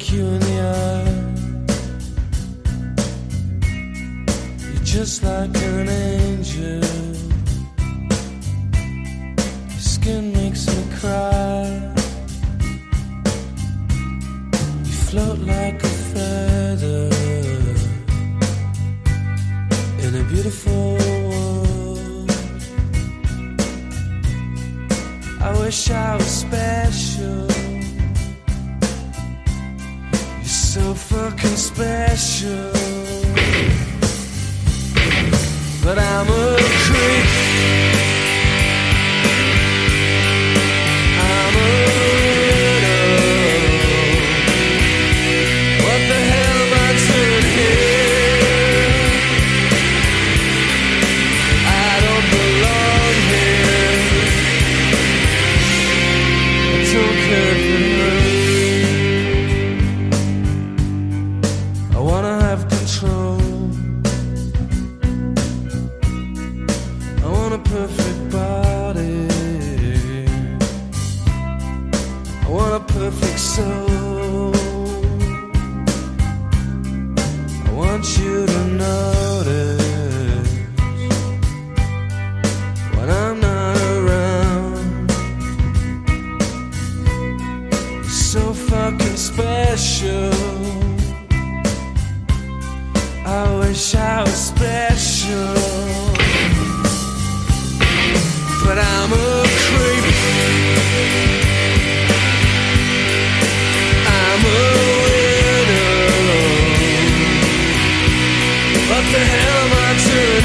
look you in the eye. You're just like an angel. Your skin makes me cry. You float like a feather in a beautiful world. I wish I was special. Special. But I'm a want a perfect soul. I want you to notice when I'm not around. So fucking special. I wish I was What the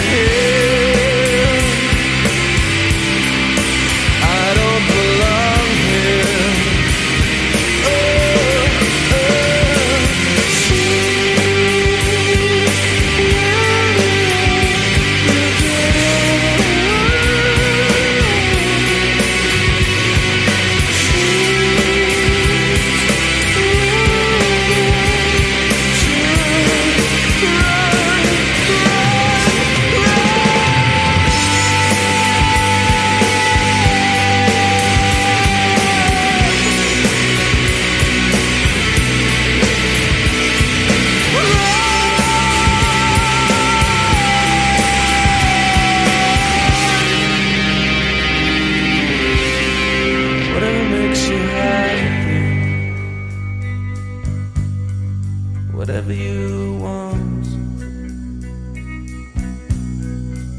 whatever you want.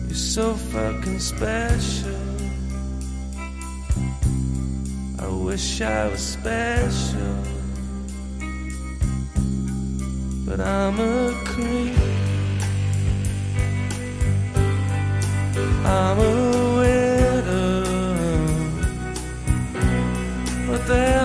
You're so fucking special. I wish I was special, but I'm a creep. but there